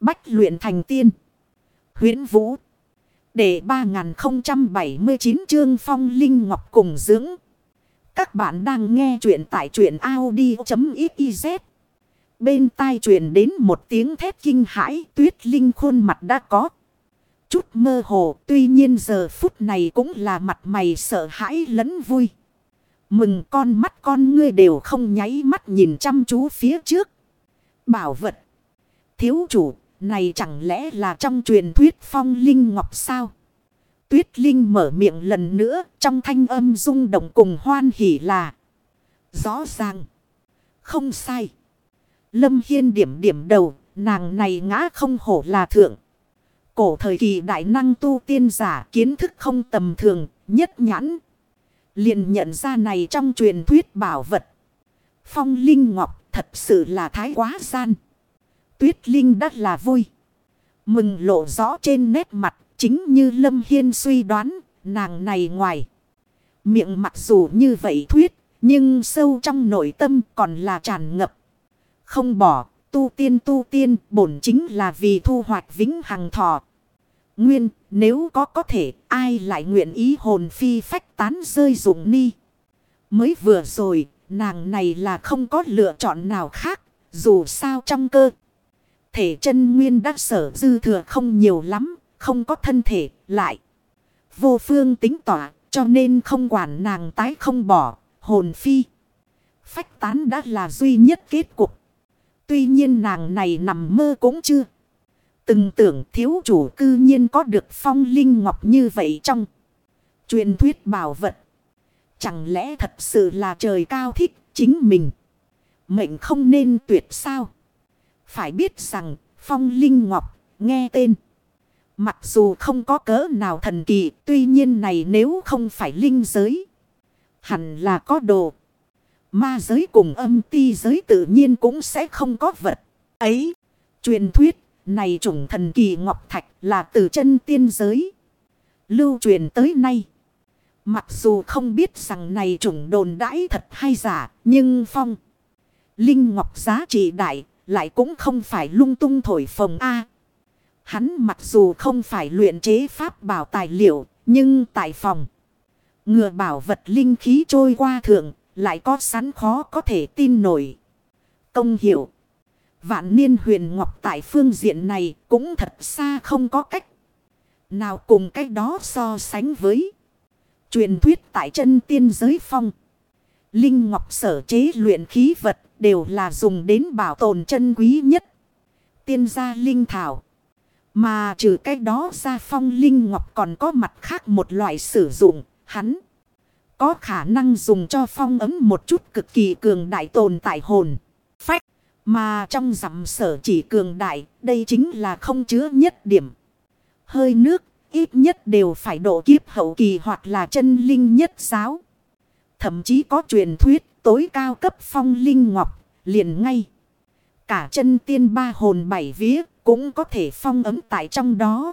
Bách luyện thành tiên. huyễn Vũ. Để 3079 chương phong linh ngọc cùng dưỡng. Các bạn đang nghe truyện tại truyện Audi.xyz. Bên tai truyền đến một tiếng thét kinh hãi tuyết linh khuôn mặt đã có. Chút mơ hồ tuy nhiên giờ phút này cũng là mặt mày sợ hãi lẫn vui. Mừng con mắt con ngươi đều không nháy mắt nhìn chăm chú phía trước. Bảo vật. Thiếu chủ, này chẳng lẽ là trong truyền thuyết phong linh ngọc sao? Tuyết Linh mở miệng lần nữa trong thanh âm rung động cùng hoan hỉ là. Rõ ràng. Không sai. Lâm Hiên điểm điểm đầu, nàng này ngã không hổ là thượng. Cổ thời kỳ đại năng tu tiên giả kiến thức không tầm thường, nhất nhãn. Liền nhận ra này trong truyền thuyết bảo vật. Phong Linh Ngọc thật sự là thái quá gian. Tuyết Linh đắt là vui. Mừng lộ rõ trên nét mặt, chính như Lâm Hiên suy đoán, nàng này ngoài. Miệng mặc dù như vậy thuyết, nhưng sâu trong nội tâm còn là tràn ngập. Không bỏ, tu tiên tu tiên, bổn chính là vì thu hoạch vĩnh hằng thọ. Nguyên, nếu có có thể, ai lại nguyện ý hồn phi phách tán rơi dụng ni. Mới vừa rồi, nàng này là không có lựa chọn nào khác, dù sao trong cơ. Thể chân nguyên đã sở dư thừa không nhiều lắm, không có thân thể, lại. Vô phương tính tỏa, cho nên không quản nàng tái không bỏ, hồn phi. Phách tán đã là duy nhất kết cục. Tuy nhiên nàng này nằm mơ cũng chưa. Từng tưởng thiếu chủ cư nhiên có được phong linh ngọc như vậy trong. Truyền thuyết bảo vật. Chẳng lẽ thật sự là trời cao thích chính mình. Mệnh không nên tuyệt sao. Phải biết rằng, phong linh ngọc, nghe tên. Mặc dù không có cỡ nào thần kỳ. Tuy nhiên này nếu không phải linh giới. Hẳn là có đồ. Ma giới cùng âm ti giới tự nhiên cũng sẽ không có vật. Ấy. Truyền thuyết, này chủng thần kỳ ngọc thạch là từ chân tiên giới. Lưu truyền tới nay. Mặc dù không biết rằng này chủng đồn đãi thật hay giả. Nhưng phong. Linh ngọc giá trị đại. Lại cũng không phải lung tung thổi phồng A. hắn mặc dù không phải luyện chế pháp bảo tài liệu. Nhưng tại phòng. Ngừa bảo vật linh khí trôi qua thượng. Lại có sẵn khó có thể tin nổi. Công hiệu. Vạn niên huyền ngọc tại phương diện này cũng thật xa không có cách. Nào cùng cách đó so sánh với. Truyền thuyết tại chân tiên giới phong. Linh ngọc sở chế luyện khí vật đều là dùng đến bảo tồn chân quý nhất. Tiên gia linh thảo. Mà trừ cái đó ra phong linh ngọc còn có mặt khác một loại sử dụng. Hắn có khả năng dùng cho phong ấm một chút cực kỳ cường đại tồn tại hồn. Phách. Mà trong dặm sở chỉ cường đại, đây chính là không chứa nhất điểm. Hơi nước, ít nhất đều phải độ kiếp hậu kỳ hoặc là chân linh nhất giáo. Thậm chí có truyền thuyết, tối cao cấp phong linh ngọc, liền ngay. Cả chân tiên ba hồn bảy vía, cũng có thể phong ấm tại trong đó.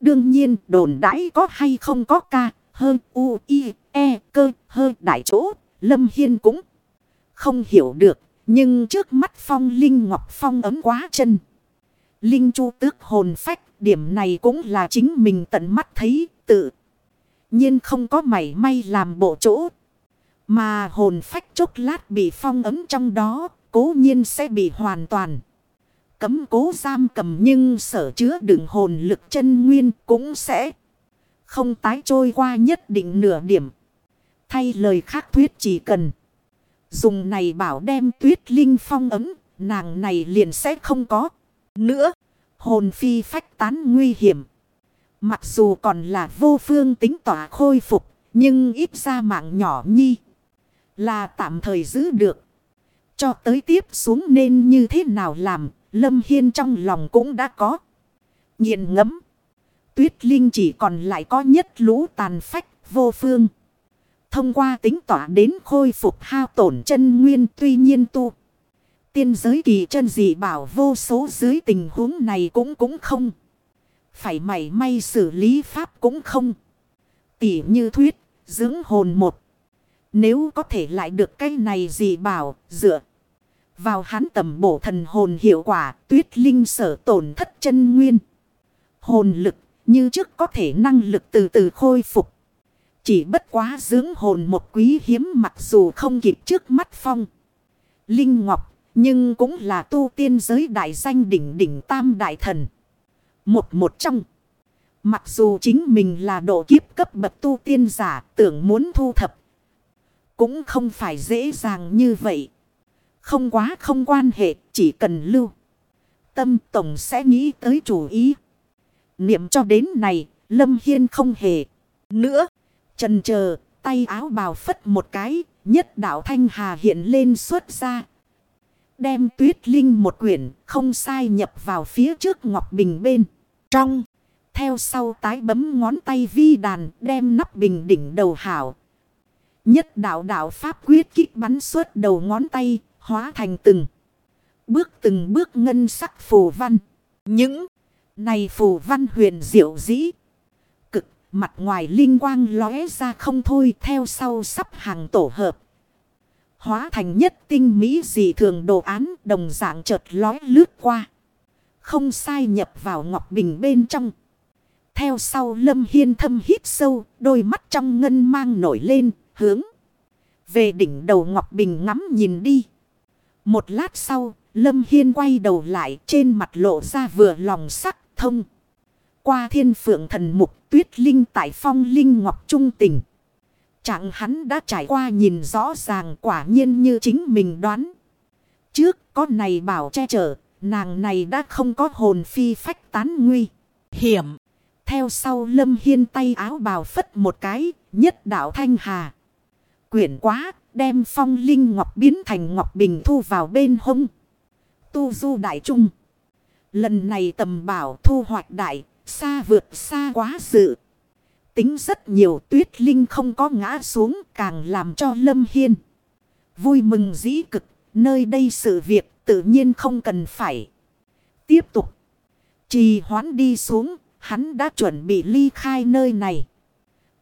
Đương nhiên, đồn đãi có hay không có ca, hơn u, i, e, cơ, hơi đại chỗ, lâm hiên cũng không hiểu được. Nhưng trước mắt phong linh ngọc phong ấm quá chân. Linh chu tước hồn phách điểm này cũng là chính mình tận mắt thấy tự. nhiên không có mảy may làm bộ chỗ. Mà hồn phách chốc lát bị phong ấm trong đó cố nhiên sẽ bị hoàn toàn. Cấm cố giam cầm nhưng sở chứa đựng hồn lực chân nguyên cũng sẽ không tái trôi qua nhất định nửa điểm. Thay lời khác thuyết chỉ cần. Dùng này bảo đem tuyết linh phong ấm, nàng này liền sẽ không có. Nữa, hồn phi phách tán nguy hiểm. Mặc dù còn là vô phương tính tỏa khôi phục, nhưng ít ra mạng nhỏ nhi. Là tạm thời giữ được. Cho tới tiếp xuống nên như thế nào làm, Lâm Hiên trong lòng cũng đã có. nghiền ngấm. Tuyết Linh chỉ còn lại có nhất lũ tàn phách vô phương. Thông qua tính tỏa đến khôi phục hao tổn chân nguyên tuy nhiên tu. Tiên giới kỳ chân dị bảo vô số dưới tình huống này cũng cũng không. Phải mảy may xử lý pháp cũng không. Tỉ như thuyết, dưỡng hồn một. Nếu có thể lại được cái này gì bảo, dựa Vào hắn tầm bổ thần hồn hiệu quả tuyết linh sở tổn thất chân nguyên. Hồn lực như trước có thể năng lực từ từ khôi phục. Chỉ bất quá dưỡng hồn một quý hiếm mặc dù không kịp trước mắt phong. Linh Ngọc nhưng cũng là tu tiên giới đại danh đỉnh đỉnh tam đại thần. Một một trong. Mặc dù chính mình là độ kiếp cấp bậc tu tiên giả tưởng muốn thu thập. Cũng không phải dễ dàng như vậy. Không quá không quan hệ, chỉ cần lưu. Tâm tổng sẽ nghĩ tới chủ ý. Niệm cho đến này, Lâm Hiên không hề. Nữa. Trần chờ tay áo bào phất một cái. Nhất đạo Thanh Hà hiện lên xuất ra. Đem tuyết linh một quyển, không sai nhập vào phía trước Ngọc Bình bên. Trong. Theo sau tái bấm ngón tay vi đàn, đem nắp bình đỉnh đầu hảo. Nhất đạo đạo pháp quyết kích bắn suốt đầu ngón tay hóa thành từng. Bước từng bước ngân sắc phù văn. Những này phù văn huyền diệu dĩ. Cực mặt ngoài linh quang lóe ra không thôi theo sau sắp hàng tổ hợp. Hóa thành nhất tinh mỹ dị thường đồ án đồng dạng chợt lói lướt qua. Không sai nhập vào ngọc bình bên trong. Theo sau lâm hiên thâm hít sâu, đôi mắt trong ngân mang nổi lên, hướng. Về đỉnh đầu ngọc bình ngắm nhìn đi. Một lát sau, lâm hiên quay đầu lại trên mặt lộ ra vừa lòng sắc thông. Qua thiên phượng thần mục tuyết linh tại phong linh ngọc trung tình. Chẳng hắn đã trải qua nhìn rõ ràng quả nhiên như chính mình đoán. Trước có này bảo che chở, nàng này đã không có hồn phi phách tán nguy. Hiểm. Theo sau lâm hiên tay áo bào phất một cái, nhất đạo thanh hà. Quyển quá, đem phong linh ngọc biến thành ngọc bình thu vào bên hông. Tu du đại trung. Lần này tầm bảo thu hoạch đại, xa vượt xa quá sự. Tính rất nhiều tuyết linh không có ngã xuống càng làm cho lâm hiên. Vui mừng dĩ cực, nơi đây sự việc tự nhiên không cần phải. Tiếp tục. Trì hoãn đi xuống Hắn đã chuẩn bị ly khai nơi này.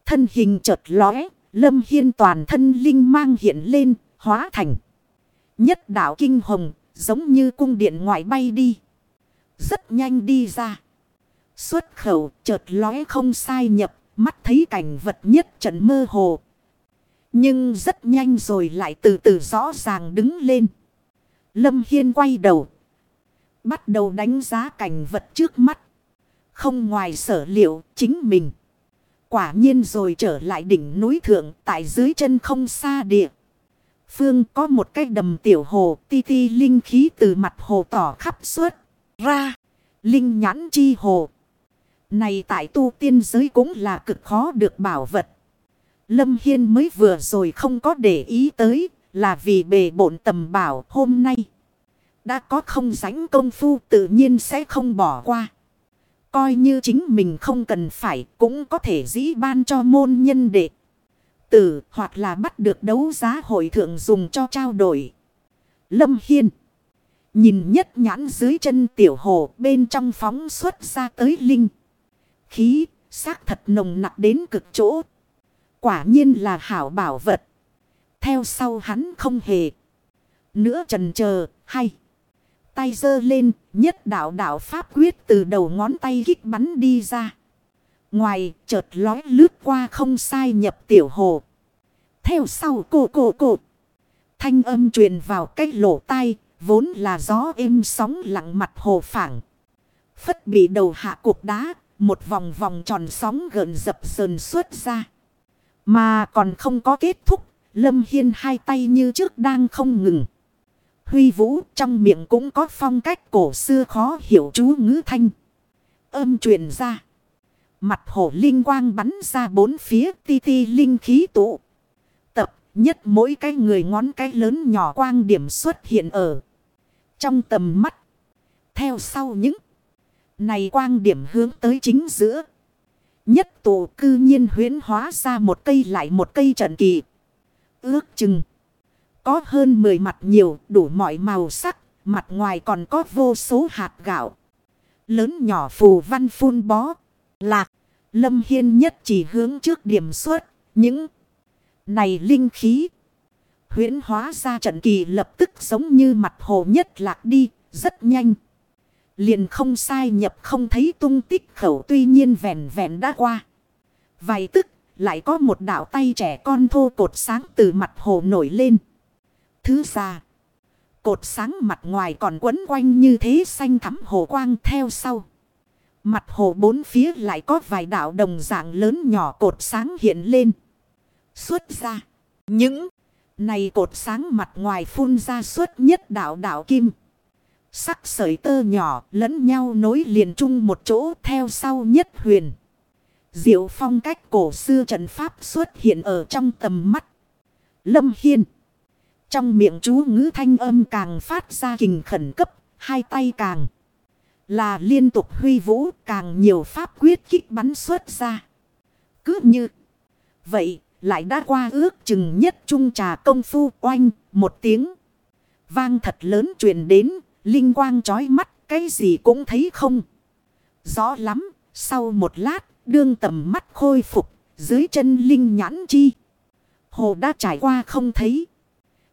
Thân hình chợt lóe, lâm hiên toàn thân linh mang hiện lên, hóa thành. Nhất đảo kinh hồng, giống như cung điện ngoại bay đi. Rất nhanh đi ra. Xuất khẩu chợt lóe không sai nhập, mắt thấy cảnh vật nhất trận mơ hồ. Nhưng rất nhanh rồi lại từ từ rõ ràng đứng lên. Lâm Hiên quay đầu. Bắt đầu đánh giá cảnh vật trước mắt. Không ngoài sở liệu chính mình. Quả nhiên rồi trở lại đỉnh núi thượng tại dưới chân không xa địa. Phương có một cái đầm tiểu hồ, ti ti linh khí từ mặt hồ tỏ khắp suốt, ra. Linh nhãn chi hồ. Này tại tu tiên giới cũng là cực khó được bảo vật. Lâm Hiên mới vừa rồi không có để ý tới, là vì bề bộn tầm bảo hôm nay. Đã có không sánh công phu tự nhiên sẽ không bỏ qua. Coi như chính mình không cần phải, cũng có thể dĩ ban cho môn nhân đệ. Tử hoặc là bắt được đấu giá hội thượng dùng cho trao đổi. Lâm Hiên. Nhìn nhất nhãn dưới chân tiểu hồ, bên trong phóng xuất ra tới linh. Khí, xác thật nồng nặc đến cực chỗ. Quả nhiên là hảo bảo vật. Theo sau hắn không hề. Nữa trần chờ hay tay giơ lên, nhất đạo đạo pháp quyết từ đầu ngón tay kích bắn đi ra. Ngoài, chợt lói lướt qua không sai nhập tiểu hồ. Theo sau cổ cổ cổ. Thanh âm truyền vào cái lỗ tai, vốn là gió êm sóng lặng mặt hồ phẳng. Phất bị đầu hạ cục đá, một vòng vòng tròn sóng gợn dập sờn xuất ra. Mà còn không có kết thúc, Lâm Hiên hai tay như trước đang không ngừng. Huy vũ trong miệng cũng có phong cách cổ xưa khó hiểu chú ngữ thanh. Âm truyền ra. Mặt hổ linh quang bắn ra bốn phía ti ti linh khí tụ. Tập nhất mỗi cái người ngón cái lớn nhỏ quang điểm xuất hiện ở. Trong tầm mắt. Theo sau những. Này quang điểm hướng tới chính giữa. Nhất tụ cư nhiên huyến hóa ra một cây lại một cây trận kỳ. Ước chừng. Có hơn 10 mặt nhiều đủ mọi màu sắc. Mặt ngoài còn có vô số hạt gạo. Lớn nhỏ phù văn phun bó. Lạc. Lâm Hiên nhất chỉ hướng trước điểm suốt. Những này linh khí. huyễn hóa ra trận kỳ lập tức giống như mặt hồ nhất lạc đi, rất nhanh. Liền không sai nhập không thấy tung tích khẩu tuy nhiên vẹn vẹn đã qua. Vài tức lại có một đạo tay trẻ con thô cột sáng từ mặt hồ nổi lên. Thứ ra. Cột sáng mặt ngoài còn quấn quanh như thế xanh thắm hồ quang theo sau. Mặt hồ bốn phía lại có vài đạo đồng dạng lớn nhỏ cột sáng hiện lên. Xuất ra. Những này cột sáng mặt ngoài phun ra suốt nhất đạo đạo kim. Sắc sợi tơ nhỏ lẫn nhau nối liền chung một chỗ theo sau nhất huyền. Diệu phong cách cổ xưa trận pháp xuất hiện ở trong tầm mắt. Lâm Hiên. Trong miệng chú ngữ thanh âm càng phát ra kình khẩn cấp, hai tay càng. Là liên tục huy vũ càng nhiều pháp quyết kích bắn xuất ra. Cứ như. Vậy lại đã qua ước chừng nhất trung trà công phu oanh một tiếng. Vang thật lớn truyền đến. Linh quang chói mắt cái gì cũng thấy không. Rõ lắm. Sau một lát đương tầm mắt khôi phục. Dưới chân linh nhãn chi. Hồ đã trải qua không thấy.